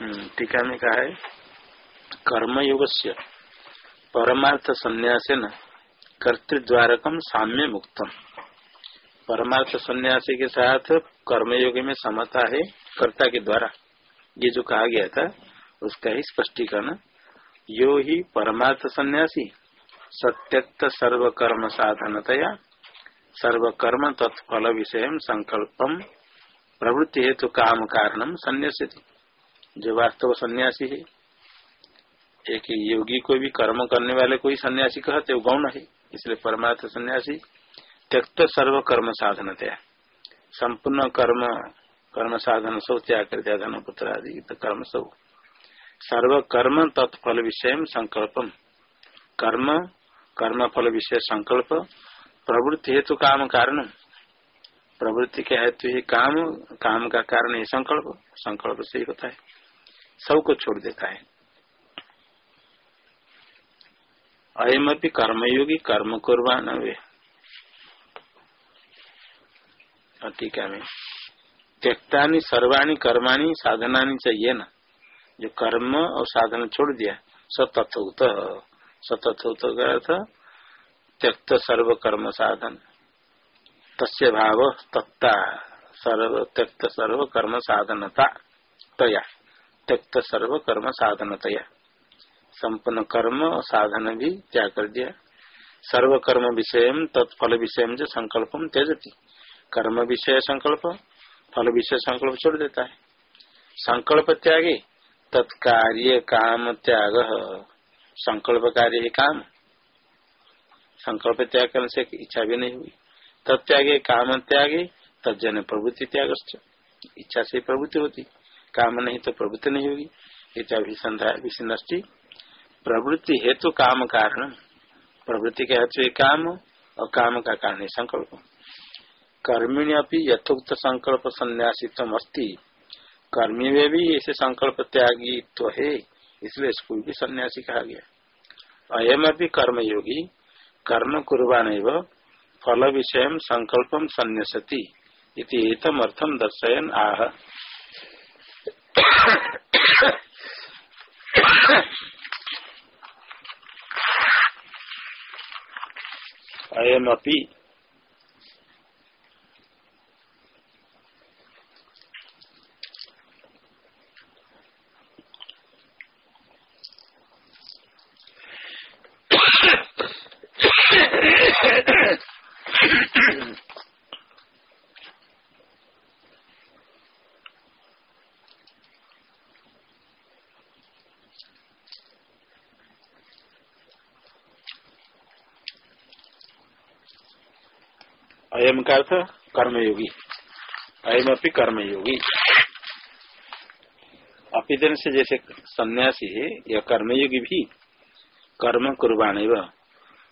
हम्म, टीका में कहा है कर्मयोग से परमार्थ संन्यास न कर्तृद्वारकम साम्य मुक्तम। परमार्थ सन्यासी के साथ कर्मयोग में समता है कर्ता के द्वारा। ये जो कहा गया था उसका ही स्पष्टीकरण यो ही परमार्थ सन्यासी सत्यक्त सर्वकर्म साधनतया सर्वकर्म तत्फल विषय संकल्पम प्रवृत्ति हेतु काम कारणम संन्यासित जो वास्तव सन्यासी है, एक योगी को भी कर्म करने वाले कोई सन्यासी कहते वो गौण है। इसलिए परमार्थ सन्यासी, त्यक्त सर्व कर्म साधन त्या संपूर्ण कर्म कर्म साधन सब त्याग कर दिया धन पुत्र आदि कर्म सब सर्व कर्म तत्फल विषय संकल्पम। कर्म कर्म फल विषय संकल्प, प्रवृत्ति हेतु काम कारण प्रवृत्ति के हेतु ही काम काम का कारण है संकल्प। संकल्प से ही होता है। सबको छोड़ देता है। अयम भी कर्मयोगी कर्म कुर्बान वे। टीका में। त्यक्ता सर्वाणी कर्माणी साधना चाहिए ना। जो कर्म और साधन छोड़ दिया सतथुत सतथुत का अर्थ, त्यक्त सर्व कर्म साधन। तस्य भाव तत्ता सर्व, त्यक्त सर्व कर्म साधनता। तया। त्यक्त सर्व कर्म साधनतया। संपन्न कर्म और साधन भी त्याग कर दिया। सर्व कर्म विषय तत्फल विषय जो संकल्प त्यजती। कर्म विषय संकल्प, फल विषय संकल्प छोड़ देता है। संकल्प त्यागे, तत्कार्य काम त्याग। संकल्प कार्य ही काम। संकल्प त्याग करने से इच्छा भी नहीं हुई। तत्यागे काम त्यागे तजन प्रवृत्ति त्याग इच्छा से प्रवृत्ति होती। काम नहीं तो प्रवृत्ति नहीं होगी। विसंधि प्रवृत्ति हेतु काम कारण। प्रवृत्ति का हेतु काम और काम का कारण है संकल्प। कर्मिणी अपनी यथोक्त संकल्प संन्यासित्व अस्ती। कर्मी में भी ऐसे संकल्प त्यागी तो है, इसलिए इसको भी सन्यासी कहा गया। अयम अभी कर्मयोगी। कर्म कुर्बान फल विषय संकल्प संन्यासती। इतम अर्थम दर्शयन आह। अयम अयम का अर्थ कर्मयोगी। अयम अपनी कर्मयोगी। अपिदन से जैसे सन्यासी है, या कर्मयोगी भी कर्म कुर्बान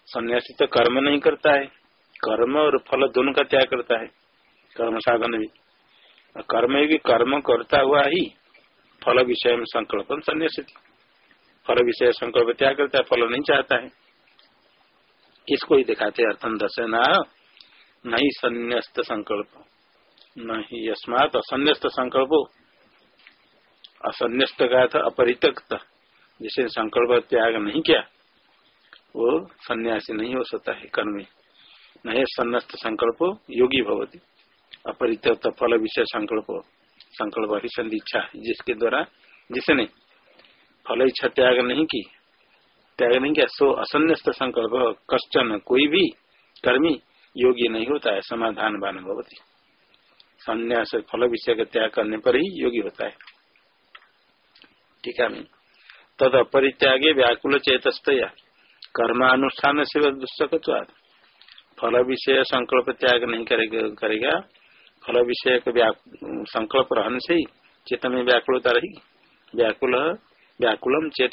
सन्यासी तो कर्म नहीं करता है, कर्म और फल दोनों का त्याग करता है, कर्म साधन भी। कर्मयोगी कर्म करता हुआ ही फल विषय में संकल्प सन्यासी फल विषय संकल्प त्याग करता है, फल नहीं चाहता है। किसको ही दिखाते अर्थन दर्शना नहीं संन्यास्त संकल्प। नहीं अस्मात असन्यस्त संकल्प। असन्यस्त का था, अपरित्यक्त। जिसे संकल्प त्याग नहीं किया, वो सन्यासी नहीं हो सकता है, कर्म नहीं, सन्नस्त संकल्प योगी भवती। अपरित्यक्त फल विषय संकल्प। संकल्प अभिसंधि इच्छा जिसके द्वारा जिसने फल इच्छा त्याग नहीं की, त्याग नहीं किया, सो असन्यस्त संकल्प, कश्चन कोई भी कर्मी योगी नहीं होता है, समाधान बान भवती। संन्यास फल विषय का त्याग करने पर ही योगी होता है। ठीक है तद अपरित्यागे व्याकुल चेतस्तया। कर्मानुष्ठान से दुष्टकत्वाद फल विषय संकल्प त्याग नहीं करेगा करेगा। फल विषय का संकल्प रहने से ही चेत में व्याकुलता रहेगी। व्याकुल, व्याकुलम चेत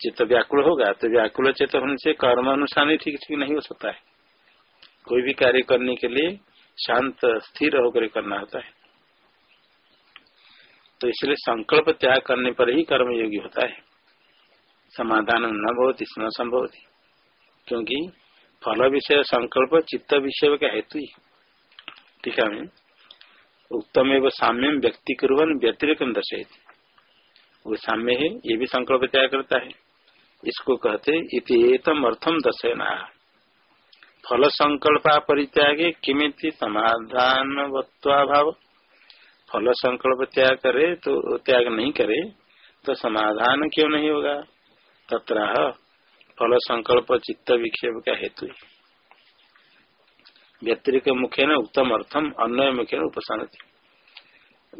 चित्त व्याकुल होगा तो व्याकुल चेत होने से कर्म अनुष्ठान ही ठीक ठीक नहीं हो सकता है। कोई भी कार्य करने के लिए शांत, स्थिर होकर करना होता है। तो इसलिए संकल्प त्याग करने पर ही कर्म योगी होता है। समाधान न बहुत इसमें संभव थी क्योंकि फल विषय, संकल्प, चित्त विषय का हेतु ही। ठीक है उत्तम एवं साम्यम व्यक्ति कुरन व्यतिरिक दर्शित वो साम्य है, ये भी संकल्प त्याग करता है। इसको कहते इतम अर्थम दर्शना फल संकल्प परित्यागे किमित समाधान भाव फल संकल्प त्याग करे तो त्याग नहीं करे तो समाधान क्यों नहीं होगा? तथा फल संकल्प चित्त विक्षेप का हेतु। व्यतिरिक मुख्य न उत्तम अर्थम अन्य मुख्य न उपशांति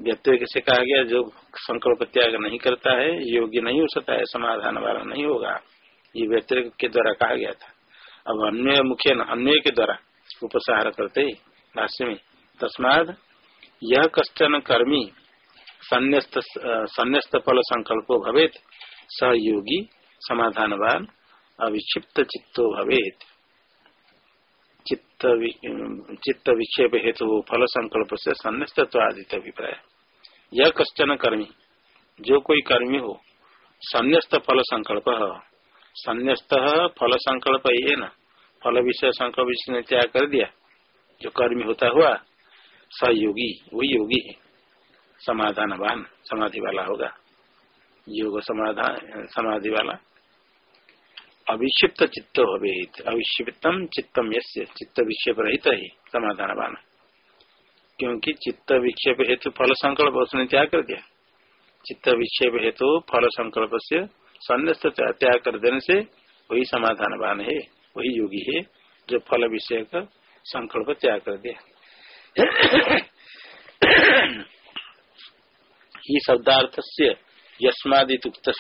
व्यतिरिक से कहा गया, जो संकल्प त्याग नहीं करता है, योग्य नहीं हो सकता है, समाधान वाला नहीं होगा। ये व्यतिरिक के द्वारा कहा गया था। अब अन्य मुख्य अन्य के द्वारा उपसार करते भाष्य में तस्माद यह कश्चन कर्मी संन्यस्त फल संकल्पो भवेत सहयोगी समाधानवान, अविक्षिप्त चित्तो भवेत। चित्त चित्त विक्षेप हेतु तो फल संकल्प से संन्यास्त आदित्य अभिप्राय। यह कश्चन कर्मी, जो कोई कर्मी हो, संन्यास्त फल संकल्प, संन्यास्त फल संकल्प ये न फल विषय संकल्प ने त्याग कर दिया। जो कर्मी होता हुआ सहयोगी वही योगी है। समाधानवान समाधि वाला होगा। योग समाधान समाधि वाला अविक्षिप्त चित्त भवेत अविक्षिप्तम चित्तम यस्य। चित्त विक्षेप रहित ही समाधान क्योंकि चित्त विक्षेप हेतु फल संकल्प उसने त्याग कर दिया। चित्त विक्षेप हेतु फल संकल्प से संन्यास्त त्याग कर देने से वही समाधान समाधानवान है। वही योगी है जो फल विषय का संकल्प त्याग कर दिया। ही शब्दार्थ से यस्मादित उक्त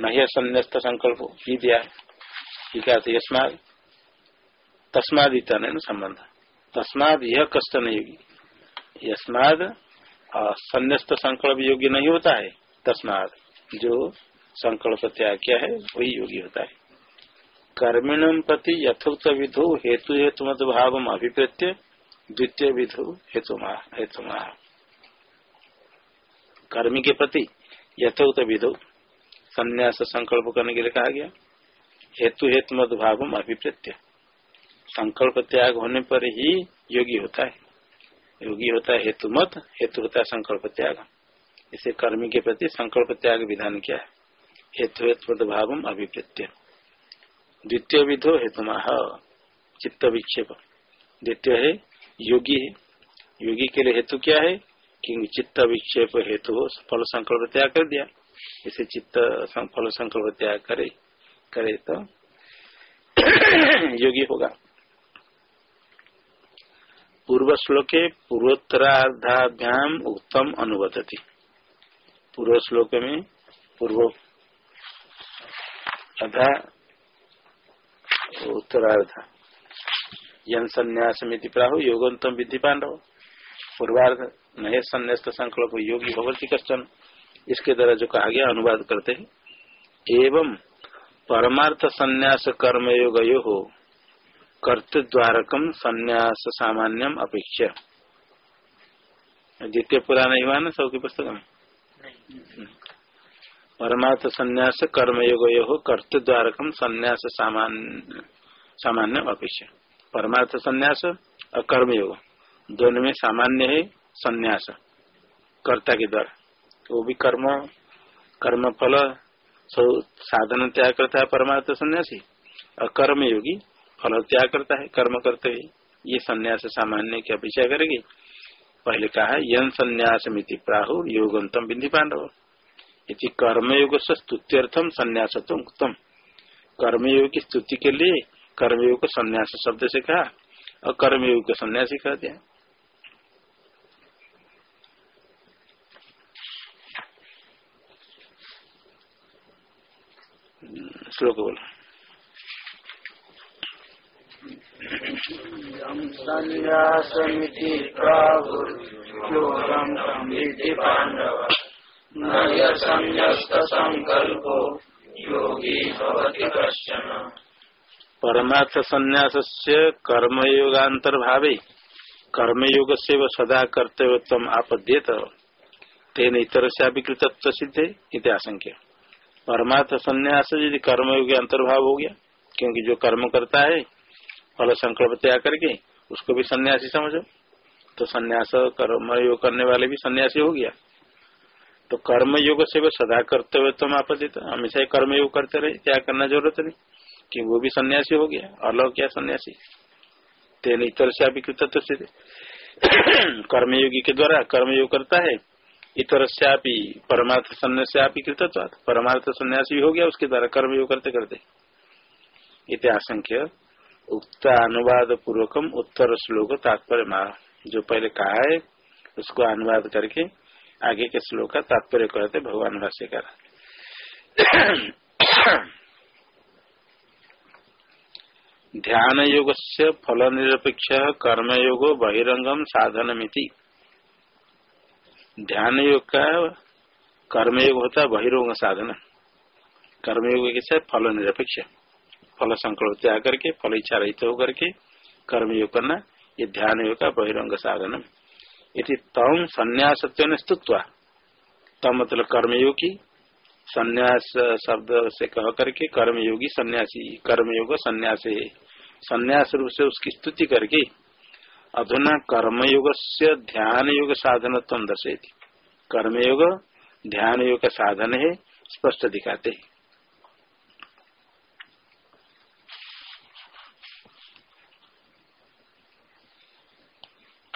न संन्यास्त संकल्प, ही दिया। टीका यस्माद तस्मादित संबंध। तस्माद यह कष्ट नहीं होगी। यस्माद संन्यास्त संकल्प योग्य नहीं होता है। तस्माद जो संकल्प त्याग किया है, वही योगी होता है। कर्मिणम प्रति यथोक्त विधो हेतु हेतु मत भाव अभिप्रेत्य द्वितीय विधो हेतु हेतु कर्मी के प्रति यथोक्त विधो संन्यास संकल्प करने के लिए कहा गया। हेतु हेतु मत भाव अभिप्रत्य। संकल्प त्याग होने पर ही योगी होता है। योगी होता है हेतु मत हेतु होता है संकल्प त्याग। इसे कर्मी के प्रति संकल्प त्याग विधान क्या है। हेतु हेतु मत भाव अभिप्रत्य। द्वितीय विधो हेतु चित्त विक्षेप द्वितीय है, योगी है। योगी के लिए हेतु क्या है? कि चित्त विक्षेप हेतु फल संकल्प त्याग कर दिया। इसे चित्त फल संकल्प त्याग करे करे तो योगी होगा। पूर्व श्लोके पूर्वोत्तरार्धाभ्याम उत्तम अनुवदती। पूर्व श्लोक में पूर्व अधा उत्तरार्ध। यन संन्यास मिति प्राहु योगोत्तम विधि पांडव पूर्वार्ध नए संन्यास्त संकल्प योगी भगवती कश्चन। इसके द्वारा जो कहा गया, अनुवाद करते हैं। एवं परमार्थ संन्यास कर्म योग यो हो कर्तद्वारकम संन्यास सामान्यम अपेक्षा द्वितीय पुराण युवा ना सबकी पुस्तक में परमार्थ संन्यास कर्मयोग योग हो कर्तद्वारकम संन्यास सामान्य सामान्य अपेक्षा। परमार्थ संन्यास और कर्म योग दोनों में सामान्य है संन्यास कर्ता के द्वारा। वो भी कर्म कर्म फल साधन त्याग करता है परमार्थ सन्यासी और कर्म योगी फल त्याग करता है, कर्म करते हुए ये संन्यास सामान्य की अपेक्षा करेगी। पहले कहा यन संन्यास मिति प्राहु योगंतम बिंदी पांडव। इति कर्मयोग से स्तुत्यर्थम संन्यास उत्तम कर्मयोग की स्तुति के लिए कर्मयोग को संन्यास शब्द से कहा और कर्मयोग को सन्यासी कह दिया श्लोक बोल संन्यासमिति योगी परमार्थ संन्यास से कर्मयोगांतर्भावे कर्मयोग से व सदा कर्तव्योत्तम आपद्येत। तेन इतर से अभिकृत सिद्धे इतिहासंख्य परमार्थ संन्यास यदि कर्मयोग अंतर्भाव हो गया, क्योंकि जो कर्म करता है, फल संकल्प त्याग करके उसको भी सन्यासी समझो। तो संन्यास कर्मयोग करने वाले भी सन्यासी हो गया। तो कर्म योग से वो सदा करते हुए तुम आपत्ति हमेशा कर्म योग करते रहे क्या करना ज़रूरत नहीं। कि वो भी सन्यासी हो गया अलग क्या सन्यासी। तेन इतर से अभी कृतत्व से कर्मयोगी के द्वारा कर्मयोग करता है, इतर से परमार्थ सन्यासी कृतत्व परमार्थ सन्यासी हो गया, उसके द्वारा कर्मयोग करते करते। इतिहासंख्य उक्त अनुवाद पूर्वकम उत्तर श्लोक तात्पर्य जो पहले कहा है, उसको अनुवाद करके आगे के श्लोक का तात्पर्य कहते भगवान भाष्यकार। ध्यान योग से फल निरपेक्ष कर्मयोग बहिरंगम साधन मिति ध्यान योग का कर्मयोग होता है, बहिरंग साधन। कर्मयोग के साथ फल निरपेक्ष फल संकल्प त्याग करके, फल इच्छा रहित होकर के कर्मयोग करना, ये ध्यान योग का बहिरंग साधन। इति तम संन्यास स्तुत्वा। तम मतलब कर्मयोगी संन्यास शब्द से कह करके कर्मयोगी सन्यासी, कर्मयोग संन्यास। है संन्यास रूप से उसकी स्तुति करके अधुना कर्मयोग से ध्यान योग साधन तम दर्शेती कर्मयोग ध्यान योग का साधन है, स्पष्ट दिखाते हैं।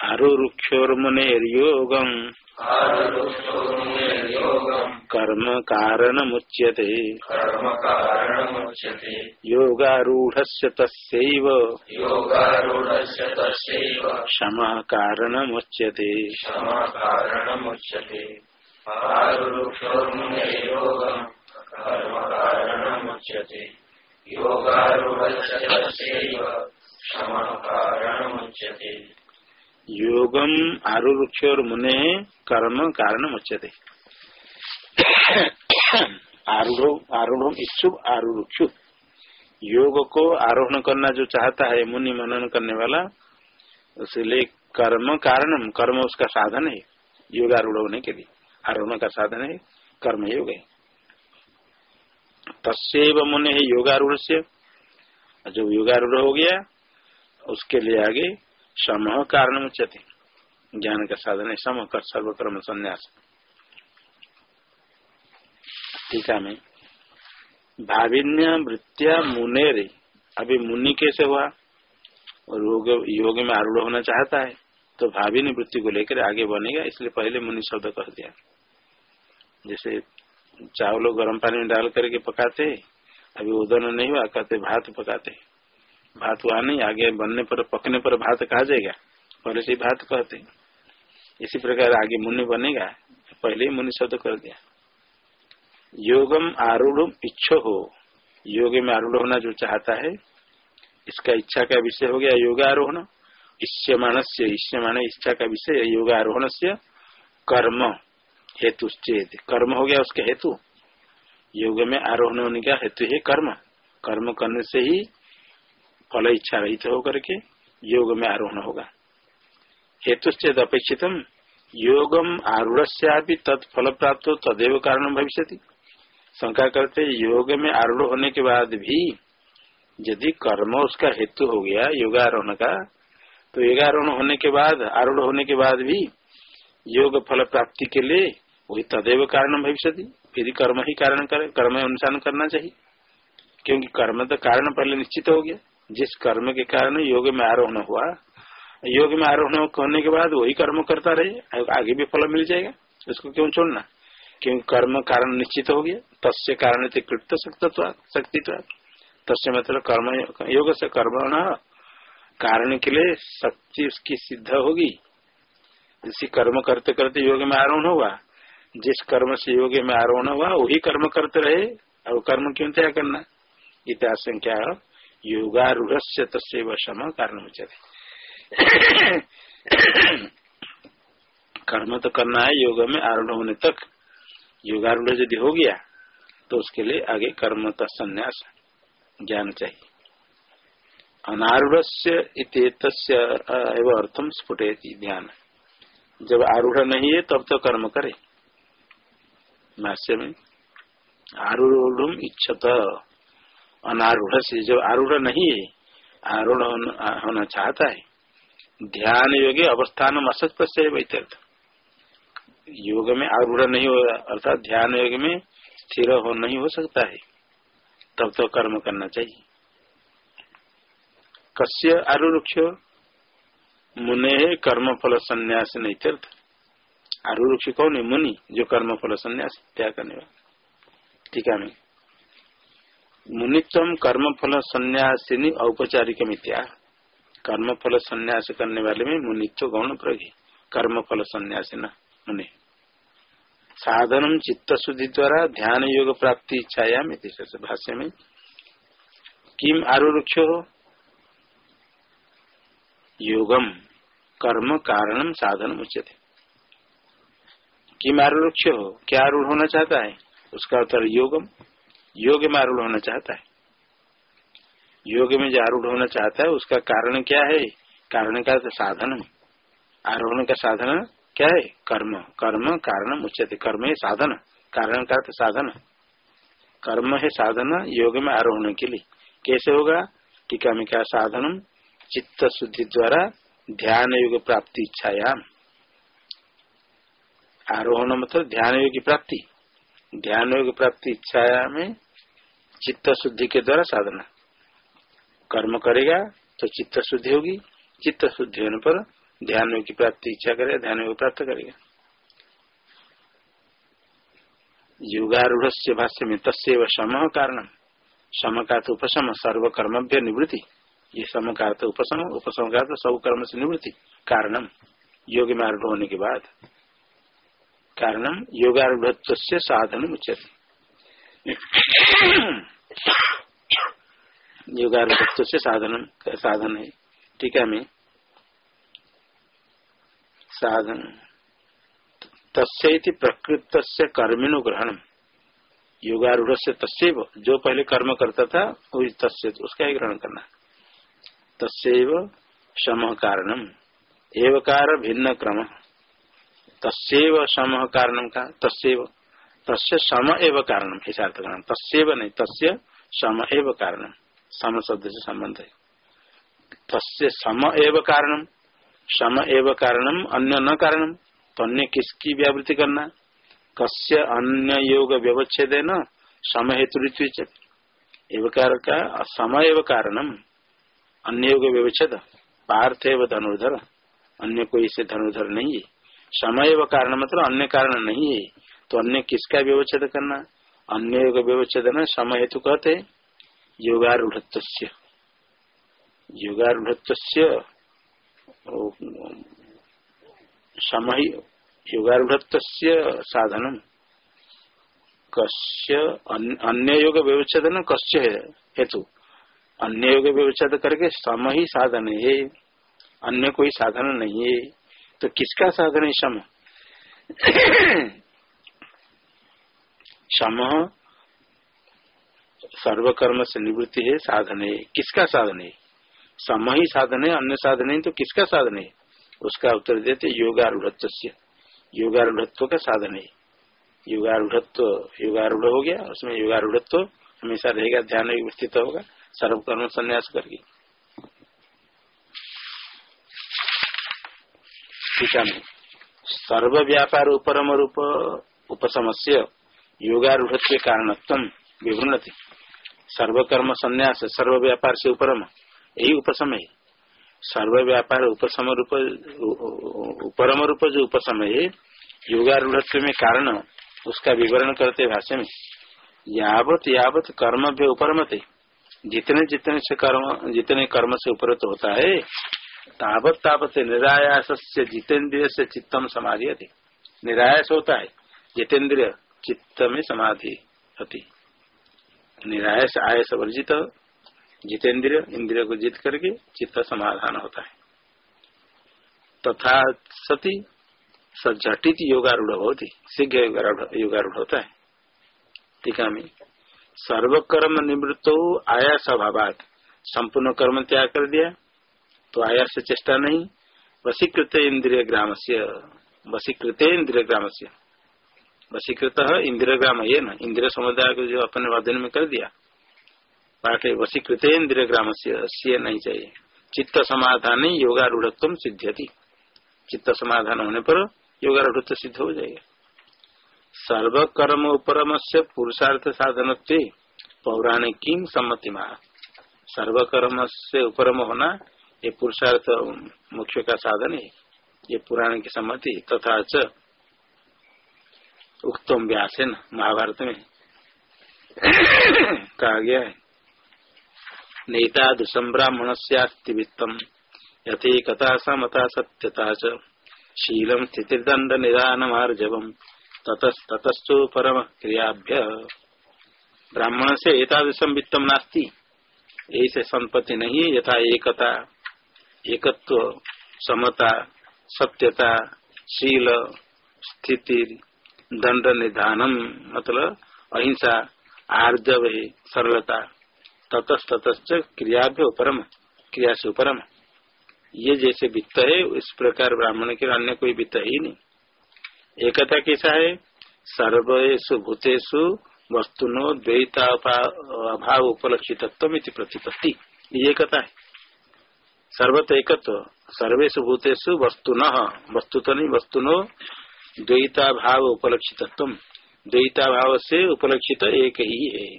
आरुरुक्षोर्मुनेर्योगम्। कर्म कारणमुच्यते योगारूढस्य तस्यैव। क्षमः कारणमुच्यते योगारूढस्य तस्यैव। क्षमः कारणमुच्यते योगम आरुक्ष और मुने कर्म कारण आरूढ़ आरूढ़ इच्छुक आरुक्षु योग को आरोहण करना जो चाहता है, मुनि मनन करने वाला उसलिए कर्म कारण कर्म उसका साधन है। योग आरूढ़ होने के लिए। आरोहण का साधन है, कर्म योग है। तस्व मुनि है योगारूढ़ से जो योगारूढ़ हो गया, उसके लिए आगे सम कारण उच्चते ज्ञान का साधन है सम कर सर्वकर्म संन्यास। टीका में। भाविन्य वृत्तिया मुनेरे अभी मुनि कैसे हुआ? और योग योग में आरूढ़ होना चाहता है तो भाविनी वृत्ति को लेकर आगे बनेगा, इसलिए पहले मुनि शब्द कह दिया। जैसे चावलों गर्म पानी में डाल करके पकाते, अभी उदन नहीं हुआ, कहते भात पकाते। भात हुआ नहीं, आगे बनने पर, पकने पर भात कहा जाएगा? पहले से भात कहते इसी प्रकार आगे मुनि बनेगा, पहले ही मुनि शब्द कर दिया। योगम आरूढ़ इच्छो हो योग में आरूढ़ होना जो चाहता है, इसका इच्छा का विषय हो गया योगारोहण। इष्यमाण से इष्यमाण इच्छा का विषय योगारोहण से कर्म हेतु कर्म हो गया उसका हेतु। योग में आरोहण होने का हेतु है कर्म। कर्म करने से ही फल इच्छा रहित होकर के योग में आरोहण होगा। हेतु अपेक्षित योगम आरूढ़ तत्फल प्राप्त हो तदेव कारण भविष्य शंका करते, योग में आरूढ़ होने के बाद भी यदि कर्म उसका हेतु हो गया, योगारोहण का तो योगारोहण होने के बाद, आरूढ़ होने के बाद भी योग फल प्राप्ति के लिए वही तदेव कारण भविष्य फिर कर्म ही कारण करे, कर्म अनुसार करना चाहिए। क्योंकि कर्म तो कारण पहले निश्चित हो गया। जिस कर्म के कारण योग में आरोहण हुआ, योग में आरोहण होने के बाद वही कर्म करता रहे आगे भी फल मिल जाएगा। उसको क्यों छोड़ना? क्योंकि कर्म कारण निश्चित हो गया? तस्य कारण थे कृत शक्ति तस्य मतलब कर्म, योग से कर्म कारण के लिए शक्ति उसकी सिद्ध होगी। इसी कर्म करते करते योग में आरोहण हुआ, जिस कर्म से योग में आरोहण हुआ, वही कर्म करते रहे और कर्म क्यों त्याग करना? इतिहास संख्या योगारूढ़ तस्व सम कारण उचित कर्म तो करना है, योग में आरूढ़ होने तक। योगारूढ़ यदि हो गया तो उसके लिए आगे कर्म संन्यास ज्ञान चाहिए। अनारूढ़ अर्थम स्फुटे ध्यान। जब आरूढ़ नहीं है, तब तो कर्म करे। भाष्य में आरूढ़ इच्छत। अनारूढ़ से जो आरूढ़ नहीं है आरूढ़ होना चाहता है। ध्यान योगी अवस्थान असत प्रत्यय वैत्यर्थ योग में आरूढ़ नहीं हो, अर्थात ध्यान योग में स्थिर हो, नहीं हो सकता है। तब तो कर्म करना चाहिए। कस्य आरुक्ष मुने कर्म फल संन्यास नहीं तीर्थ। आरुक्ष कौन है? मुनि, जो कर्म फल संन्यास त्याग करने वाला। ठीक है मुनित्व कर्म फल संन्यासिनी औपचारिक मित्या कर्म फल संन्यास करने वाले में मुनित्व गौण प्रगी कर्म फल संन्यास न मुनि। साधन चित्त शुद्धि द्वारा ध्यान योग प्राप्ति इच्छाया भाष्य में। किम आरुक्ष हो योगम। कर्म कारणम साधन उच्यते। किम आरुक्ष हो क्या आरूढ़ होना चाहता है? उसका उत्तर योगम। योग में आरूढ़ होना चाहता है। योग में जो आरूढ़ होना चाहता है, उसका कारण क्या है? कारण का तो साधन आरोहण का साधन क्या है? कर्म। कर्म कारण उच्चते कर्म है साधन। कारण का तो साधन। कर्म है साधन योग में आरोहण के लिए। कैसे होगा? टीका में क्या साधन चित्त शुद्धि द्वारा ध्यान योग प्राप्ति इच्छाया आरोहण मतलब ध्यान योग की प्राप्ति। ध्यान योग प्राप्ति इच्छाया में चित्त शुद्धि के द्वारा साधना। कर्म करेगा तो चित्त शुद्धि होगी। चित्त शुद्धि होने पर ध्यान की प्राप्ति इच्छा करेगा, ध्यान को प्राप्त करेगा। युगारूढ़ भाष्य में तस्व सम कारण। सम का तो उपशम सर्व कर्मभ्य निवृत्ति। ये सम का तो उपशम उपशम का तो सब कर्म से निवृत्ति। कारणम योग में आरूढ़ होने के बाद। कारणम योगारूढ़ साधन उचित योगारूढ़ साधन साधन है। ठीक है, मैं साधन तस्ती प्रकृत से कर्मिनुग्रहण योगारूढ़ से तस्व जो पहले कर्म करता था वही तस्य उसका ही ग्रहण करना तस्व सम कारणम। एवकार भिन्न क्रम। तस्व सम कारणम का? तस्व तस्य सम एव कारणम ऐसा अर्थ करना तस्व नहीं, तस्य सम एव कारणम। सम शब्द से संबंध है। तस्य सम एव कारणम सम एव कारणम, अन्य न कारणम। तो अन्य किसकी व्यावृत्ति करना? कस्य अन्य योग व्यवच्छेद न? सम हेतु एवकार का समय एव कारणम, अन्य योग व्यवच्छेद। पार्थ एव धनुर्धर। अन्य कोई से धनुर्धर नहीं है। समय एवं कारण मतलब अन्य कारण नहीं है। तो अन्य किसका व्यवच्छेद करना? अन्य व्यवच्छेद न समय हेतु कहते योगारूढ़ योगारूढ़ समय युगारूढ़ साधन कस्य अन्य योग व्यवच्छेद न कस्य हेतु। अन्य योग व्यवच्छेद करके सम ही साधन है। अन्य कोई साधन नहीं है। तो किसका साधन है सम सम सर्वकर्म से निवृत्ति है, साधन है। किसका साधन है? सम ही साधन है, अन्य साधन है तो किसका साधन है? उसका उत्तर देते योगारूढ़ योगारूढ़ का साधन है। योगारूढ़ योगारूढ़ हो गया, उसमें योगारूढ़ हमेशा रहेगा, ध्यान स्थित होगा, सर्वकर्म संन्यास करके। टीका में सर्व व्यापार उपरम रूप उपसमस्य योगारूढ़ कारणत्व विभिन्न सर्वकर्म संन्यास सर्व व्यापार से उपरम, यही उपसम है। सर्व व्यापार उपसम रूप, उपरम रूप जो उपसम है योगारूढ़ में कारण, उसका विवरण करते भाष्य में। यावत यावत कर्म भी उपरमते। जितने जितने से कर्म, जितने कर्म से उपरत होता है तावत तावत निरायास से जितेन्द्रिय से चित्तम समाधि अति निरायास होता है, जितेन्द्रिय चित्त में समाधि होती। निरायस आयस वर्जित जितेंद्रिय इंद्रिय को जीत करके चित्त समाधान होता है। तथा सती सझटित योगारूढ़ होती, शीघ्र योगारूढ़ होता है। टीका में सर्वकर्म निवृत्त आया स्वभावात संपूर्ण कर्म त्याग कर दिया। तो आया से चेष्टा नहीं वसीकृत इंद्रिय ग्राम से वसीकृत इंद्रिय ग्राम से वसीकृत इंद्रिय ग्राम ये ना, इंद्रिय समुदाय को जो अपने वादन में कर दिया पाठ वसीकृत इंद्रिय ग्राम से नहीं चाहिए। चित्त समाधान योगारूढ़ सिद्ध्यति। चित्त समाधान होने पर योगारूढ़ सिद्ध हो जाएगा। सर्वकर्म उपरम से पुरुषार्थ साधन पौराणिक सम्मति महा सर्वकर्म से उपरम होना ये पुरुषार्थ मुख्य का साधन है, ये पुराण की सम्मति तथा च उक्तम व्यास है महाभारत में कहा गया है। नेता दुषम ब्राह्मण से वित्तम कथा समता सत्यता च, शीलम स्थितिदंड निदान मार्जवम ततस्तु परम क्रियाभ्य ब्राह्मण से एतादृशम वित्तम नास्ती। ऐसे संपत्ति नहीं, यथा एकता। एकत्व, समता, सत्यता, शील, स्थिति, दंड निधानम मतलब अहिंसा, आर्जव है सरलता ततस्तत क्रियाभ्य उपरम क्रिया से उपरम। ये जैसे वित्त है, इस प्रकार ब्राह्मण के अन्य कोई वित्त ही नहीं। एकता कैसा है? सर्वेशु भूतेषु वस्तुनो द्वैता अभाव उपलक्षित प्रतिपत्ति। ये एकता है। सर्वत एकत्व सर्वेशु भूतेषु वस्तु न वस्तु तो नहीं वस्तुनो द्वैता भाव उपलक्षित द्वैता भाव से उपलक्षित एक ही है।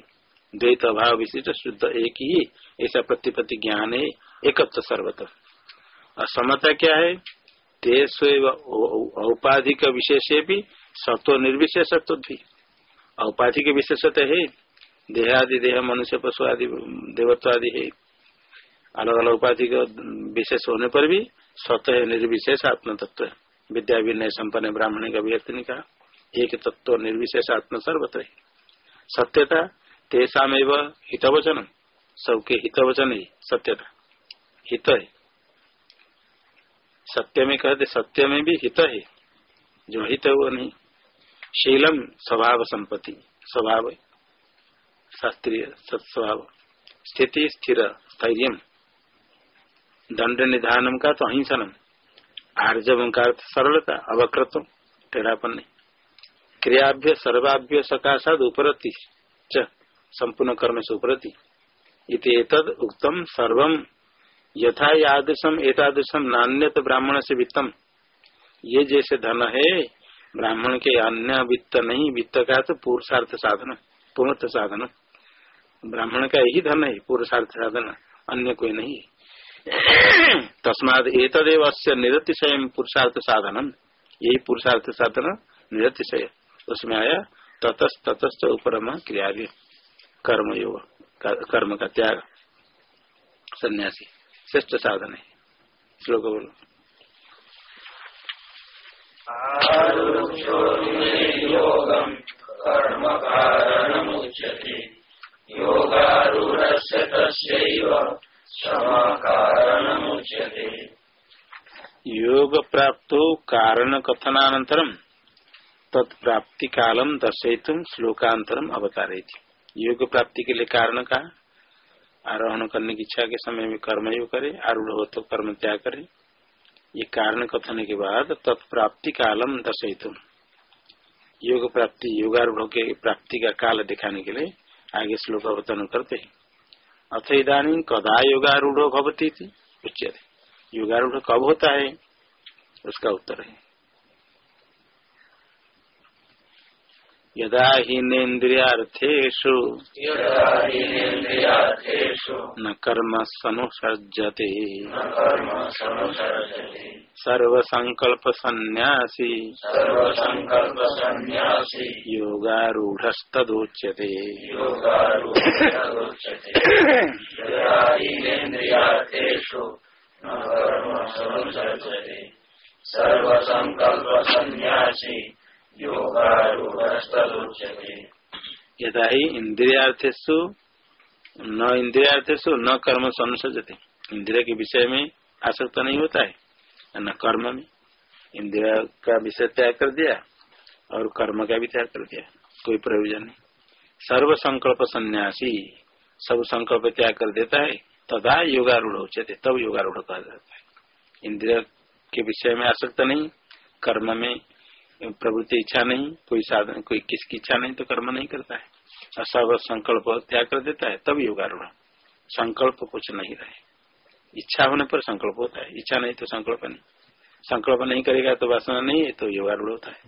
द्वैत भाव विशिष्ट शुद्ध एक ही ऐसा प्रतिपत्ति ज्ञान है एकत्व सर्वत। असमता क्या है? तेस्व औपाधिक विशेष भी, सत्व निर्विशेषत्व भी। औपाधिक विशेषता है। देहादि देह, मनुष्य, पशु आदि, देवत्व आदि है। अलग अलग उपाधिक विशेष होने पर भी स्वतः निर्विशेष आत्म तत्व है। विद्या विनय संपन्न ब्राह्मण का व्यक्ति ने कहा, एक तत्व निर्विशेष आत्म सर्वत्र सत्यता तेषा हितवचन सबके हितवचन ही सत्यता। हित है। सत्य में कहते, सत्य में भी हित है। जो हित है वो नहीं। शीलम स्वभाव संपत्ति। स्वभाव शास्त्रीय सत्स्वभाव। स्थिति स्थिर स्थैर्य दंड निधान का तो अहिंसनम। आर्जव का अर्थ सरलता अवकृत टेढ़ापन क्रियाभ्य, सर्वाभ्य, सकाशाद उपरति च, संपूर्ण कर्म से उपरति। इत उक्तम, सर्वम यथा यादृशम, एतादृशम, नान्यत ब्राह्मण से वित्तम। ये जैसे धन है, ब्राह्मण के अन्य वित्त नहीं, वित्त का तो पुरुषार्थ साधन, पूर्णत्व साधन। ब्राह्मण का यही धन है, पुरुषार्थ साधन, अन्य कोई नहीं। तस्माद एतदेव अस्य निरतिशय पुरुषार्थ साधन यही पुरुषार्थ साधन निरतिशय। उसमें आया, ततस ततस्त उपरम क्रिया कर्म योग कर्म का त्याग। सन्यासी। श्रेष्ठ साधन है। श्लोक बोलो। योग प्राप्त कारण कथनानंतरम तत्प्राप्ति कालम दर्शयितुम श्लोकांतरम अवतारे थी योग प्राप्ति के लिए कारण का? आरोहण करने की इच्छा के समय में कर्म योग करे, आरूढ़ हो तो कर्म त्याग करे। ये कारण कथन के बाद तत्प्राप्ति कालम दर्शित योग प्राप्ति योगारूढ़ के प्राप्ति का काल दिखाने के लिए आगे श्लोक अवतरण करते हैं। अथ इधानी कदा योगारूढ़ भवती थी उच्चते योगारूढ़ कब होता है उसका उत्तर है यदा हीनेन्द्रियार्थेषु न कर्म सनुसर्जते सर्वसंकल्प सन्यासी योगारूढ़स्तदोच्यते। सर्वसंकल्प सन्यासी यदा ही इंद्रियार्थेशु न इंद्रियार्थेशु न कर्म से अनुसजते इंद्रिय के विषय में आसक्त नहीं होता है, न कर्म में। इंद्रिया का विषय त्याग कर दिया और कर्म का भी त्याग कर दिया, कोई प्रयोजन नहीं। सर्व संकल्प सन्यासी सब संकल्प त्याग कर देता है तथा योगारूढ़ उचित तब योगारूढ़ कहा जाता है। इंद्रिय के विषय में आसक्त नहीं, कर्म में प्रवृत्ति इच्छा नहीं, कोई साधन, कोई किसकी इच्छा नहीं तो कर्म नहीं करता है। सब संकल्प त्याग कर देता है, तब योगारूढ़ संकल्प कुछ नहीं रहे। इच्छा होने पर संकल्प होता है। इच्छा नहीं तो संकल्प नहीं। संकल्प नहीं करेगा तो वासना नहीं है तो योगारूढ़ होता है।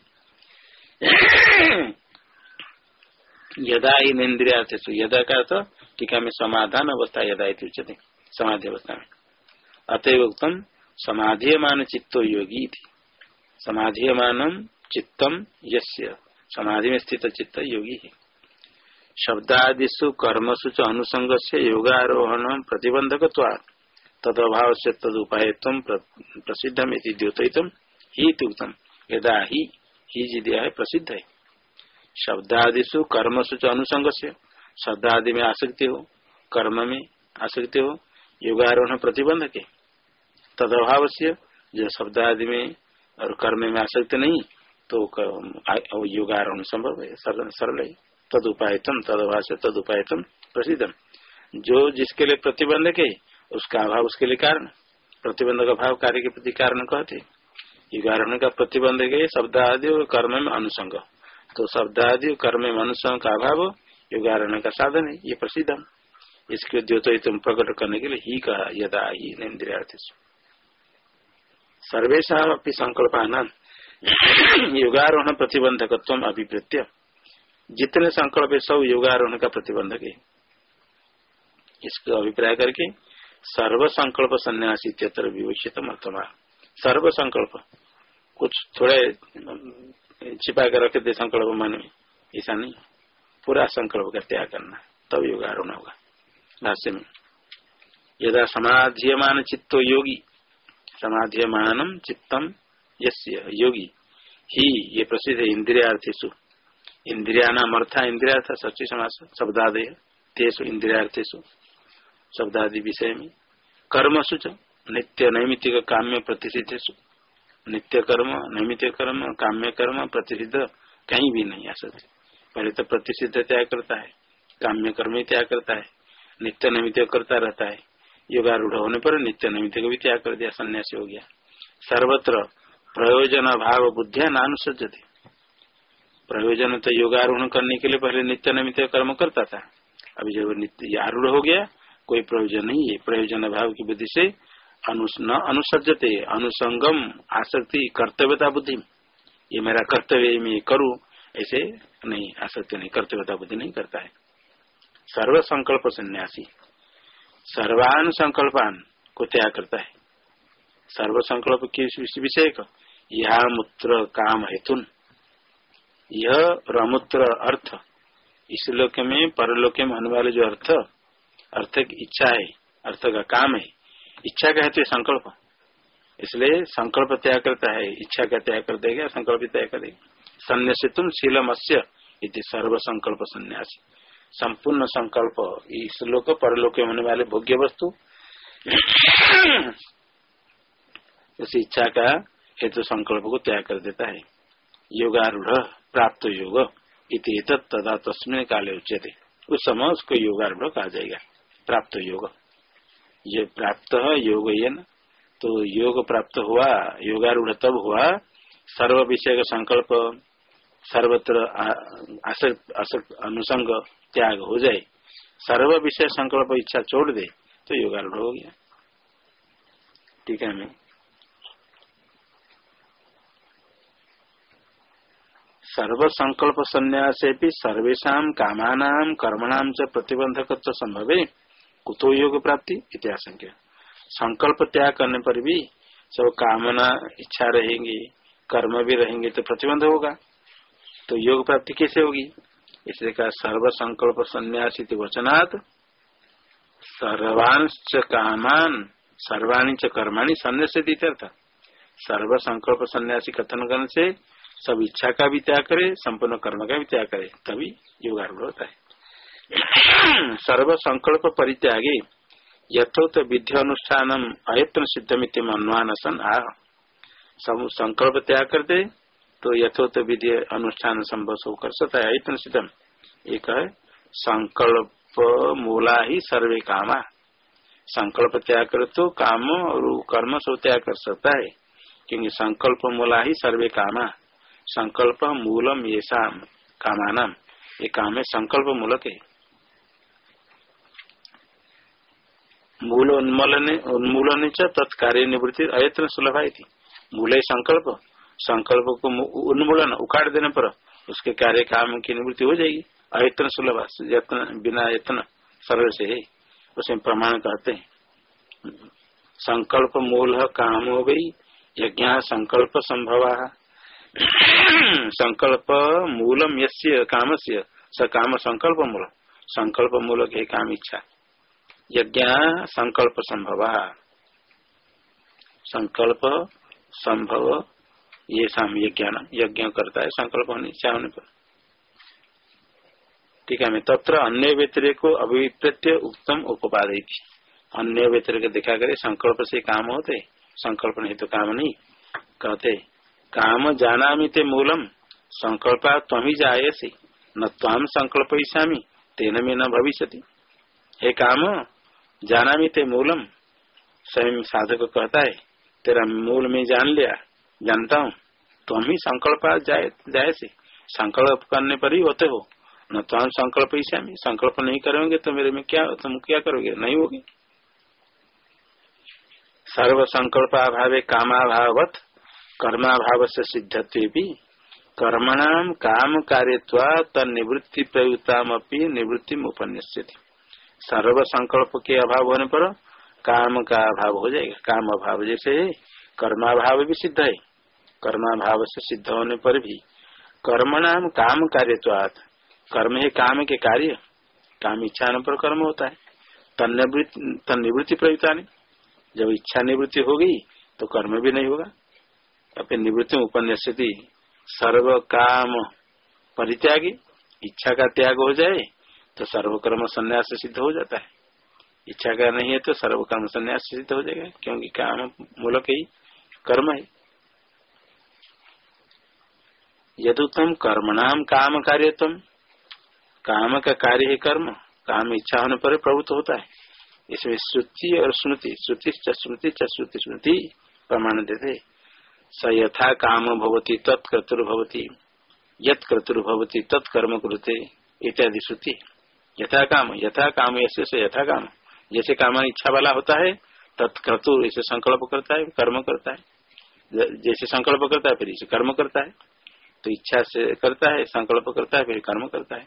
यदा ही इंद्रिया यदा का तो टीका में समाधान अवस्था यदा उच्चते समाधि अवस्था में। अतएव उत्तम समाधि मान चित्तो योगी थी समाधियमान चित्तम यस्य। समाधि में स्थित चित्त योगी है। शब्दादिशु कर्मसु च अनुसंग से योगारोहण प्रतिबंधक तदभाव से तद उपाय प्रसिद्धम द्योतम ही उत्तम यदा ही ही जी दिया है प्रसिद्ध। है शब्दादिशु कर्मसु च अनुसंग से शब्दादि में आसक्ति हो, कर्म में आसक्ति हो, योगारोहण प्रतिबंध के तदभाव से जो शब्दादि में और कर्म में आसक्ति नहीं तो योगारोहण संभव है, सरल है। तद उपायतम तदभाव तद उपायतम प्रसिद्धम। जो जिसके लिए प्रतिबंधक है उसका अभाव उसके लिए कारण। प्रतिबंध का भाव कार्य के प्रति कारण कहते युगारण का प्रतिबंध के शब्द आदि और कर्म में अनुसंग। तो शब्द आदि कर्म में अनुसंग का अभाव युगारण का साधन है, ये प्रसिद्ध इसके द्योतम प्रकट करने के लिए ही कहा, यदा ही इंद्रियार्थ सर्वेशा संकल्पान युगारोहण प्रतिबंधक अभिप्रेत्य। जितने संकल्प है, सब योगारोहण का प्रतिबंधक है। इसका अभिप्राय करके सर्व संकल्प संन्यासी त्यत्र विवक्षित अर्थमा सर्व संकल्प। कुछ थोड़े छिपा कर रखे थे संकल्प मन में। ऐसा नहीं। पूरा संकल्प का त्याग करना तब योग आरोहण होगा। भाष्य में। यदा समाधियमान चित्तो योगी। समाधियमान चित्तम यस्य योगी। ही ये प्रसिद्ध है इंद्रियार्थेशु इंद्रिया नाम अर्था, इंद्रियार्थ सच्ची समास शब्दादय तेसु इंद्रियार्थेशु शब्दादि विषय में कर्म सुच नित्य नैमित्तिक काम्य प्रतिषिध नित्य कर्म नैमित्य कर्म, काम्य कर्म प्रतिषिध कहीं भी नहीं आ सकते। पहले तो प्रतिषिध त्याग करता है, काम्य कर्म ही त्याग करता है, नित्य नैमित्य करता रहता है। योगारूढ़ होने पर नित्य नैमित्य भी त्याग कर दिया, सन्यासी हो गया। सर्वत्र प्रयोजन अभाव बुद्धिया नानुसजते प्रयोजन तो योगारूढ़ करने के लिए पहले नित्य नैमित्य कर्म करता था। अभी जब नित्य आरूढ़ हो गया, कोई प्रयोजन नहीं है। प्रयोजन अभाव की बुद्धि से न अनुसजते, अनुसंगम, आसक्ति, कर्तव्यता बुद्धि। ये मेरा कर्तव्य मैं करूँ, ऐसे नहीं, आसक्ति नहीं, कर्तव्यता बुद्धि नहीं करता है। सर्व संकल्प सन्यासी। सर्वान संकल्पान को त्याग करता है। सर्व संकल्प किस विषय का? यह मूत्र काम हेतुन। यह रमुत्र अर्थ। इस लोक में परलोक में होने वाले जो अर्थ अर्थ की इच्छा है, अर्थ का काम है, इच्छा का है तो संकल्प। इसलिए संकल्प त्याग करता है, इच्छा का त्याग कर देगा, संकल्प त्याग कर देगा। संन्यासी तुम शीलम अस्य सर्व संकल्प संन्यास। संपूर्ण संकल्प, इस लोक परलोक में होने वाले भोग्य वस्तु। उस इच्छा का हेतु संकल्प को त्याग कर देता है। योगारूढ़ प्राप्त योग इत तदा तस्मिन काले उच्चते उस समय उसको योगारूढ़ कहा जाएगा। प्राप्त योग। ये प्राप्त योग तो योग प्राप्त हुआ, योगारूढ़ तब हुआ, सर्व विषय का संकल्प, सर्वत्र अनुसंग त्याग हो जाए। सर्व विषय संकल्प इच्छा छोड़ दे तो योगारूढ़ हो गया। ठीक है मैं सर्व संकल्प संन्यास भी सर्वेशा कामानाम कर्मणाम च प्रतिबंधक संभव है कुतो योग प्राप्ति इतिहास संकल्प त्याग करने पर भी सब कामना, इच्छा रहेंगी, कर्म भी रहेंगे तो प्रतिबंध होगा। तो योग प्राप्ति कैसे होगी? इसलिए कहा सर्व संकल्प संन्यासी वचनात् सर्वांश कामान, सर्वाणी च कर्माणी संन्यास सर्व संकल्प संन्यासी कथन करने से सब इच्छा का भी त्याग करे संपूर्ण कर्म का भी त्याग करे, तभी योगारूढ़ होता है। सर्व संकल्प परित्यागे यथोत विधि अनुष्ठान अयत्न सिद्ध मित्य सन आ सब संकल्प त्याग कर दे तो यथोत विधि अनुष्ठान संभव कर सकता है अयत्न सिद्धम। एक है, संकल्प मूला ही सर्वे कामा। संकल्प त्याग कर तो काम और कर्म सब त्याग कर सकता है, क्योंकि संकल्प मूला ही सर्वे कामा। संकल्प मूलम ये कामानाम ये काम है संकल्प मूलक है मूल उन्मूलन उन्मूलन च तत्कार्य निवृत्ति अयत्न सुलभ थी मूल संकल्प संकल्प को उन्मूलन, उखाड़ देने पर उसके कार्य काम की निवृत्ति हो जाएगी। अयत्न सुलभ, यत्न, बिना यत्न सरल से है। उसमें प्रमाण कहते हैं। संकल्प मूल काम हो गई, यज्ञ संकल्प संभव। संकल्प मूलम यस्य काम से स काम संकल्प मूल संकल्प मूलक है काम इच्छा। यज्ञ संकल्प संभव। संकल्प संभव, ये साम यज्ञ यज्ञ करता है, संकल्प होने, इच्छा होने पर। ठीक है, मैं तत्र अन्य व्यतिरिक को अभिप्रत्य उत्तम उपाधि अन्य व्यतिरिक दिखा करे, संकल्प से काम होते, संकल्प नहीं तो काम नहीं। कहते काम जाना ते मूलम, संकल्प तम ही जाए से न तम संकल्प तेन में न भविष्य हे काम जाना ते मूलम, स्वयं साधक कहता है तेरा मूल में जान लिया, जानता हूँ तुम ही संकल्प जाए जाए से संकल्प करने पर ही होते हो, न तो हम संकल्प ही संकल्प नहीं करोगे तो मेरे में क्या, तुम क्या करोगे? नहीं होगी। सर्व संकल्प अभाव कामाभावत कर्माभाव से सिद्धत्व भी कर्मणाम काम कार्य तनिवृत्ति प्रयुक्ता निवृत्ति उपन्यास सर्व संकल्प के अभाव होने पर काम का अभाव हो जाएगा। काम अभाव जैसे कर्माभाव भी सिद्ध है कर्माभाव से सिद्ध होने पर भी कर्मणाम काम कार्यत्वात कर्म है काम के कार्य, काम इच्छा पर कर्म होता है। तन निवृत्ति प्रयुक्ता जब इच्छा निवृत्ति हो गई तो कर्म भी नहीं होगा। अपनी निवृत्ति उपन्यास सर्व काम परित्यागी इच्छा का त्याग हो जाए तो सर्वकर्म संन्यास सिद्ध हो जाता है इच्छा का नहीं है तो सर्वकर्म संन्यास सिद्ध हो जाएगा क्योंकि काम मूलक ही कर्म है यदुतम कर्मणाम काम कार्य तुम काम का कार्य है कर्म काम इच्छा होने पर प्रभुत्व होता है इसमें श्रुति और स्मृति श्रुति स्मृति श्रुति स्मृति प्रमाण देते स यथा काम भवती तत्कर्तुर्भवती यत तत्कर्म करते इत्यादि श्रुति। यथा काम यथा काम ऐसे से यथा काम। जैसे काम इच्छा वाला होता है तत्कर्तुर ऐसे संकल्प करता है, कर्म करता है। जैसे संकल्प करता है, फिर इसे कर्म करता है। तो इच्छा से करता है, संकल्प करता है, फिर कर्म करता है।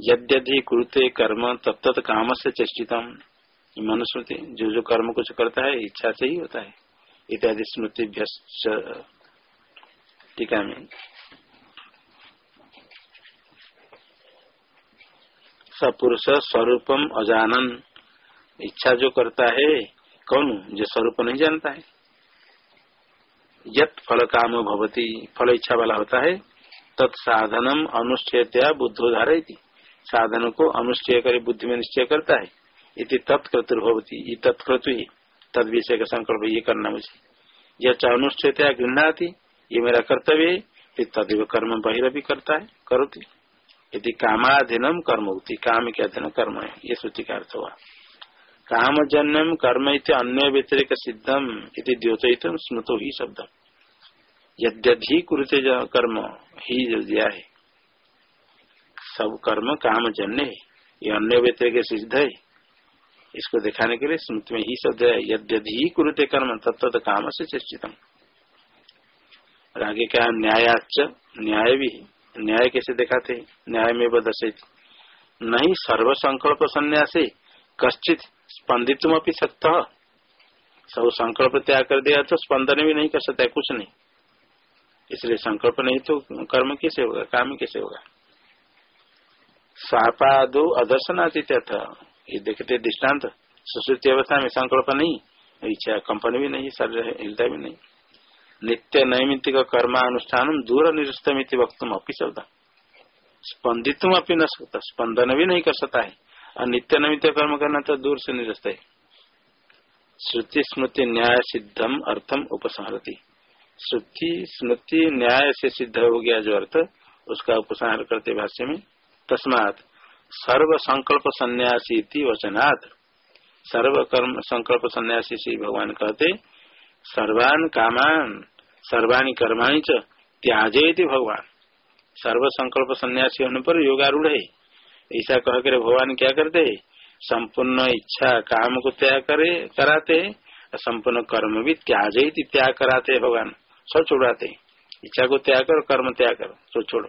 यद्यधि कुरुते कर्म तत्त काम से चेष्टितम मनुस्मृति, जो जो कर्म कुछ करता है, इच्छा से ही होता है। इत्यादि स्मृति टीका में। सपुरुष स्वरूपम अजानन। इच्छा जो करता है, कौन? जो स्वरूप नहीं जानता है। यत फल काम भवती, फल इच्छा वाला होता है। तत्साधनम अनुष्ठेत्या बुद्धोधार साधन को अनुष्ठेय कर, बुद्धि में निश्चय करता है। इति तत्कर्तुर्भवती तत्कृतु ही तद विषय का संकल्प ये करना मुझे। यह अनुष्ठित गृहणा थी ये मेरा कर्तव्य है तदेव कर्म बहिर्भी करता है, करोती। यदि कामाधीनम कर्म होती काम के अधीन कर्म है, ये श्रुति का अर्थ हुआ। काम जन्यम कर्म इत अन्य व्यतिरिक सिद्धम इति द्योतित स्मृतो ही शब्द यद्यधि कुरुते कर्म ही जो दिया है। सब कर्म काम जन्य है, ये अन्य व्यतिरिक सिद्ध है। इसको दिखाने के लिए स्मृति में ही शब्द है यद्यधि कुरुते कर्म तत्त काम से चेष्टितम आगे क्या? न्यायाच, न्याय भी न्याय कैसे दिखाते न्याय में बदर्शित नहीं सर्व संकल्प संन्यासी, कश्चित स्पंदित सत्य सब संकल्प त्याग कर दिया तो स्पंदन भी नहीं कर सकता है, कुछ नहीं। इसलिए संकल्प नहीं तो कर्म कैसे होगा? काम कैसे होगा? सापादो अदर्शनातीत ये देखते दृष्टांत सुश्रुति अवस्था में संकल्प नहीं, इच्छा कंपन भी नहीं, शरीर हिलता भी नहीं। नित्य नैमित्तिक कर्मानुष्ठान दूर निरस्तमित वक्त अपनी शब्द। स्पंदित न सकता स्पंदन भी नहीं कर सकता है। और नित्य नैमित कर्म करना तो दूर से निरस्त है। श्रुति स्मृति न्याय सिद्धम अर्थम उपसंहरती। श्रुति स्मृति न्याय से सिद्ध हो गया जो अर्थ, उसका उपसंहार करते भाष्य में। तस्मात सर्व संकल्प सन्यासी वचनात्। सर्व कर्म संकल्प सन्यासी से भगवान कहते, सर्वान कामान, सर्वाणी कर्माणी च त्याजे भगवान। सर्व संकल्प सन्यासी होने पर योगारूढ़ है। ऐसा कह कर भगवान क्या करते है संपूर्ण इच्छा काम को त्याग करे, कराते, संपूर्ण कर्म भी त्याग ही त्याग कराते है भगवान। सब छोड़ाते। इच्छा को त्याग करो, कर्म त्याग करो, सब छोड़ो।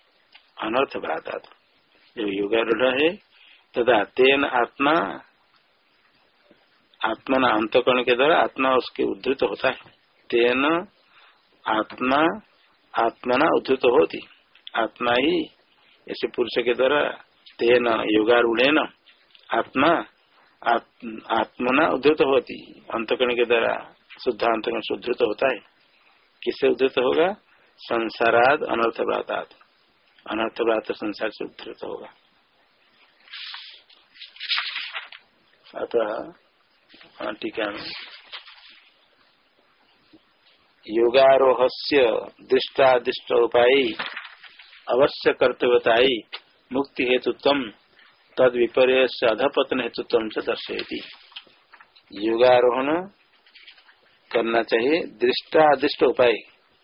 अनर्थ भ्रातात। जो योगारूढ़ है तदा तेन आत्मा आत्मा अंतकरण के द्वारा आत्मा उसके उद्धृत होता है। तेन आत्मा, आत्मना उद्धृत होती। आत्मा ही ऐसे पुरुष के द्वारा तेन योगारूढ़ आत्मा आत्मना उद्धृत होती। अंतकरण के द्वारा शुद्ध अंतकरण से उद्धृत होता है। किससे उद्धृत होगा? संसाराद अनर्थ व्रातात अनर्थ व्रात संसार से उद्धृत होगा। अतः हाँ, टीका में योगारोह से दृष्टादिष्ट उपाय अवश्य कर्तव्यता मुक्ति हेतुत्व तद विपर्य से अधपतन हेतुत्व से दर्शेती योगारोहण करना चाहिए। दृष्टादिष्ट उपाय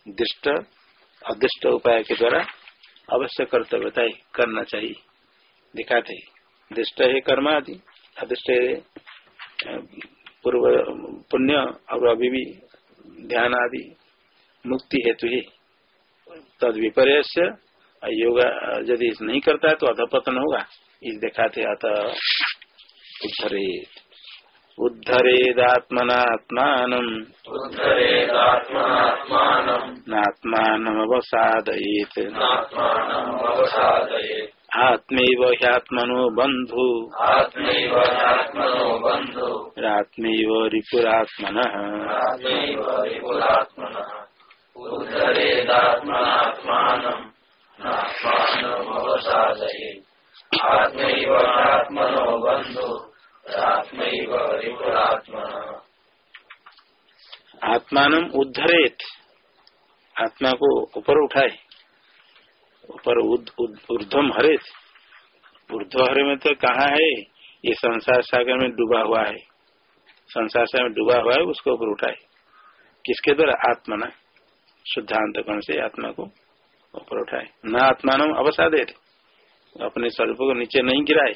दृष्ट अदृष्ट उपाय के द्वारा अवश्य कर्तव्यता करना चाहिए। दिखाते दृष्ट है कर्म आदि, अदृष्ट पूर्व, पुण्य और अभी भी ध्यान आदि, मुक्ति हेतु ही। तद विपर्य योगा यदि नहीं करता है तो अधपतन होगा। इस दिखाते अतः उद्धरे उद्धरेदात्मनात्मान नात्मानमवसादयेत्। आत्मैव ह्यात्मनो बन्धु। रात्मैव रिपुरात्मनः। आत्मैव ह्यात्मनो बन्धु। आत्मान उद्धरेत। आत्मा को ऊपर उठाए ऊपर ऊर्धम हरित। ऊर्ध्व हरे में तो कहा है? ये संसार सागर में डूबा हुआ है। संसार सागर में डूबा हुआ है, उसको ऊपर उठाए किसके द्वारा? आत्मा न। शुद्धांत कौन से आत्मा को ऊपर उठाए न आत्मान अवसादे अपने स्वरूप को नीचे नहीं गिराए।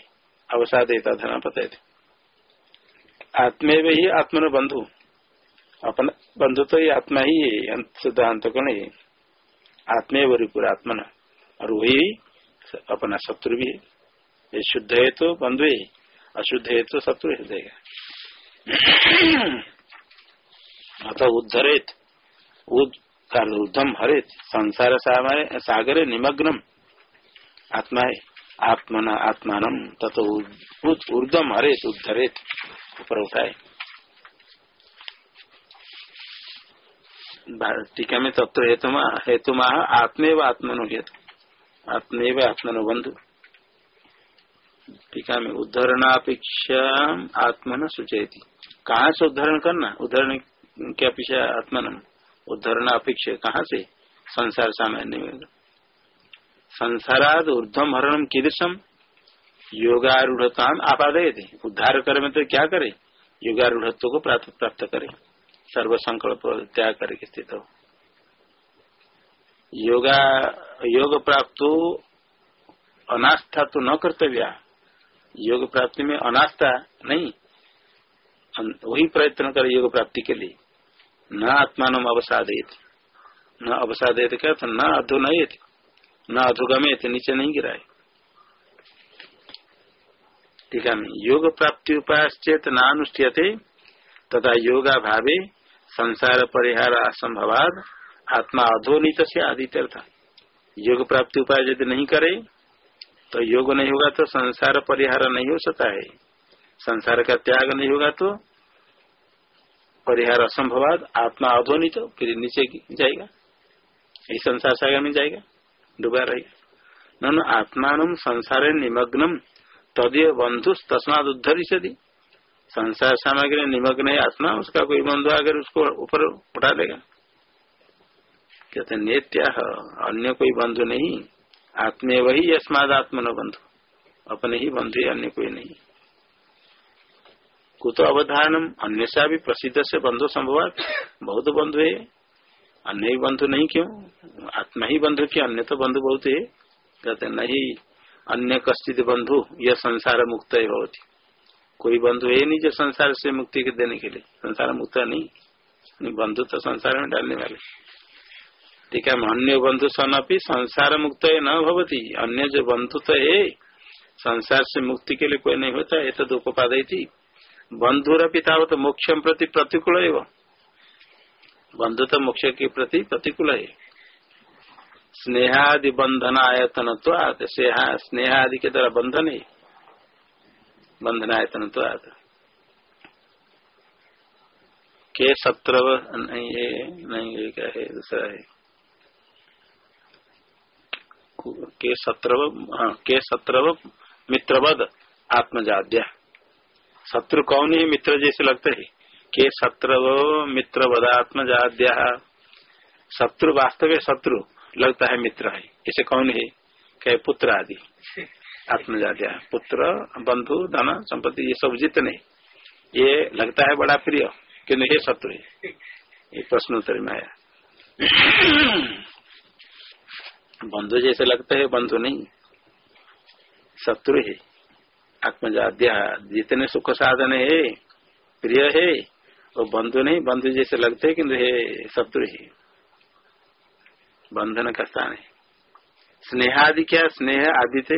अवसादे धना पते आत्मे में ही आत्मन बंधु अपना बंधु तो ये आत्मा ही है शुद्धांत कौन है। आत्मे वरिपुर आत्मना और वही अपना शत्रु भी है। ये शुद्ध है तो बंधु है, अशुद्ध है तो शत्रु है, देगा। अतः उद्धरेत उद्धम हरेत, संसार सागर निमग्नम आत्मा है। आत्मना आत्मान तथा ऊर्धम हरेत उद्धरेत ऊपर उठाए। टीका में तत्व हेतु हेतु आत्मेव आत्मनो हेतु आत्मेव आत्मनुबंधु टीका में उद्धरणापेक्षा आत्मन सूचयती। कहाँ से उद्धरण करना? उद्धरण के अपेक्षा आत्मन उद्धरण अपेक्षा कहाँ से? संसार सामान्य में। संसाराद ऊर्धम हरणम कीदृशम योगारूढ़ता आपादय थे उद्धार करे में तो क्या करे? योगारूढ़त्व को प्राप्त प्राप्त करे। सर्व संकल्प त्याग करके स्थित हो। योगा योग प्राप्त अनास्था तो न कर्तव्य। योग प्राप्ति में अनास्था नहीं। वही प्रयत्न करे योग प्राप्ति के लिए। न आत्मान अवसादित न अवसादित क्या था न अधुनयत। न अधुगमित नीचे नहीं गिराए। ठीक है, योग प्राप्ति उपाय चेत नानुष्ठियते, तथा योगा भावे संसार परिहार असंभवाद, आत्मा अधोनीत से आदित्यर्थ। योग प्राप्ति उपाय यदि नहीं करे तो योग नहीं होगा तो संसार परिहार नहीं हो सकता है। संसार का त्याग नहीं होगा तो परिहार असंभवाद, आत्मा अधोनीत, फिर नीचे जाएगा। यही संसार सागर में जाएगा। डूबा रही न आत्मान संसार निमग्नम तदीय बंधु तस्माद उद्धरिष्यति संसार सामग्री निमग्न है आत्मा उसका कोई बंधु अगर उसको ऊपर उठा देगा कहते नेत्या अन्य कोई बंधु नहीं आत्मे वही यस्माद आत्मन बंधु अपने ही बंधु अन्य कोई नहीं कुतो अवधारणम अन्य से भी प्रसिद्ध से बंधु संभव बहुत बंधु है अन्य ही बंधु नहीं क्यों? आत्मा ही बंधु क्यों? अन्य तो बंधु बहुत है कहते नहीं, अन्य कश्चित बंधु, यह संसार मुक्त है बहुत कोई बंधु है नहीं जो संसार से मुक्ति के देने के लिए। संसार मुक्त नहीं। बंधु तो संसार में डालने वाले। ठीक है, अन्य बंधु सन अपनी संसार मुक्त है न भवती। अन्य जो बंधु तो है, संसार से मुक्ति के लिए कोई नहीं होता है तो दुखोपाद थी बंधुर पिता तो मोक्ष प्रति प्रतिकूल है बंधु तो मोक्ष के प्रति प्रतिकूल है। स्नेहादि बंधन आयतन स्नेहादि के द्वारा बंधन है। बंधन आयतन के सत्र नहीं है नहीं ये क्या है दूसरा है। के सत्रव हाँ, के सत्रव मित्रवद आत्मजाद्या। शत्रु कौन है? मित्र जैसे लगता है। के शत्रव मित्रवद आत्मजाद्या शत्रु वास्तव शत्रु, लगता है मित्र है। इसे कौन है? क्या पुत्र आदि। आत्मजाद्या। पुत्र, बंधु, धन, संपत्ति, ये सब जितने ये लगता है बड़ा प्रिय किन्तु ये शत्रु है। ये प्रश्न उत्तर में आया। बंधु जैसे लगता है, बंधु नहीं। शत्रु है। आत्मजाद्या। जितने सुख साधन है, प्रिय है वो बंधु नहीं, बंधु जैसे लगते है किन्तु हे शत्रु है बंधन का स्थान है। स्नेहादि क्या? स्नेह आदि थे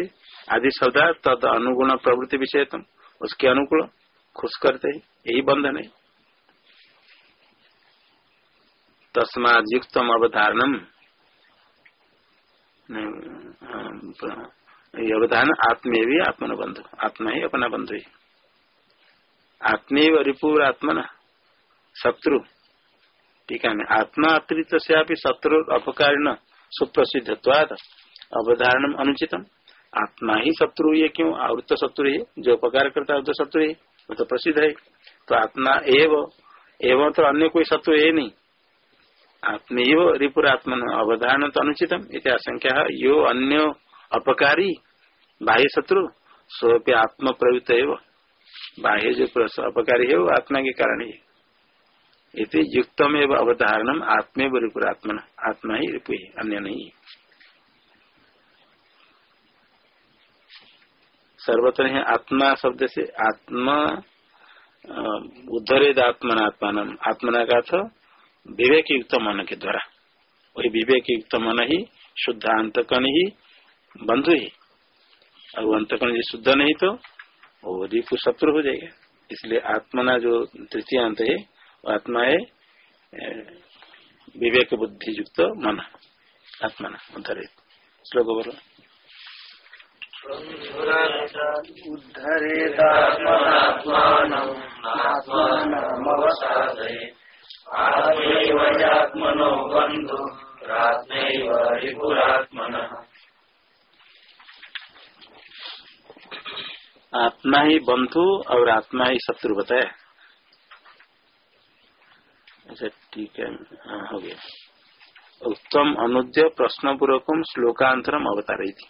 आदि शब्द, तद अनुगुण प्रवृत्ति विषय तुम उसके अनुकूल खुश करते यही बंधन है। तस्माद युक्तम अवधारणम। अवधान आत्मे भी आत्मन बंधु। आत्मा ही अपना बंधु ही। आत्मेव रिपुर आत्मन शत्रु। ठीक है आत्मा अतिरिक्त से शत्रु अपकारिण सुप्रसिद्धत्वाद। अवधारण अनुचितम। आत्मा ही शत्रु है क्यों? आवृत तो शत्रु है जो उपकार करता है तो शत्रु है वो तो प्रसिद्ध है। तो आत्मा एव, एवं तो अन्य कोई शत्रु है नहीं। आत्मेव रिपुर आत्मन अवधारण तो अनुचितम। इतना आशंका यो अन्य अपकारी, बाह्य शत्रु स्वप्य आत्म प्रवृत्त है बाह्य जो अपकारी है, वो आत्मा के कारण ही। इति युक्तम एवं अवधारणम आत्मेव रिपुर आत्मन आत्मा ही रिपु, अन्य नहीं। सर्वत्र है आत्मा शब्द से आत्मा उद्धरेद आत्मनात्मान। आत्मना का था विवेक युक्त मन के द्वारा। वही विवेक युक्त मन ही शुद्ध अंतकन ही बंधु ही और अंतकन जी शुद्ध नहीं तो वो रिपु शत्रु हो जाएगा। इसलिए आत्मना जो तृतीय अंत है आत्मा है विवेक बुद्धि युक्त मन, आत्मना उद्धरित श्लोक बोलो। आत्मा ही बंधु और आत्मा ही शत्रु, बताया। अच्छा ठीक है। हाँ हो गया। उत्तम अनुद्य प्रश्न पूर्वक श्लोकांतरम अवतार रही थी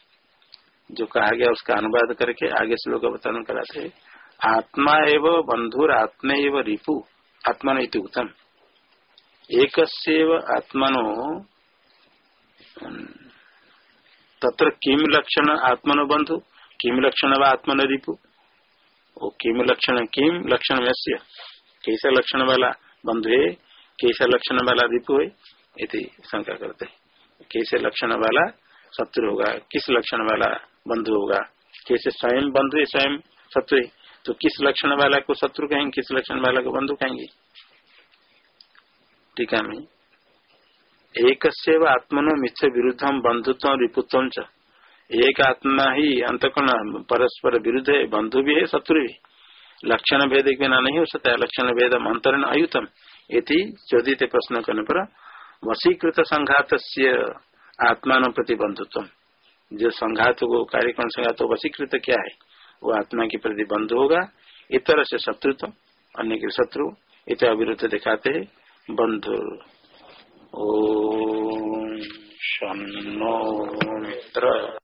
जो कहा गया, उसका अनुवाद करके आगे श्लोक अवतरण कराते आत्मा एवं बंधुर आत्मा एवं रिपु आत्मा नहीं उत्तम। एक आत्मनो, तत्र किम लक्षण आत्मनो बंधु? किम लक्षण व आत्मन रिपु? किम लक्षण किम लक्षण वैश्य कैसा लक्षण वाला बंधु है? कैसा लक्षण वाला रिपु है शंका करते कैसे लक्षण वाला शत्रु होगा, किस लक्षण वाला बंधु होगा? कैसे स्वयं बंधु है स्वयं शत्रु? है तो किस लक्षण वाला को शत्रु कहेंगे, किस लक्षण वाला को बंधु कहेंगे? टीका में एक आत्मनो मिथ्य विरुद्धम बंधुत्व रिपुत्व एक आत्मा ही अंतकरण, परस्पर विरुद्ध है, बंधु भी है, शत्रु भी। लक्षण भेद के बिना नहीं हो सकता। लक्षण भेद अंतरण अयुतम। ये चौदित प्रश्न करने पर, वशीकृत संघात आत्मा प्रति बंधुत्व। जो संघात को कार्यक्रम संघात वशीकृत क्या है? वो आत्मा के प्रति बंधु होगा, इतर से शत्रुत्व, अन्य के शत्रु इत अविरुद्ध दिखाते है। बंधु। ओ शनो मित्र।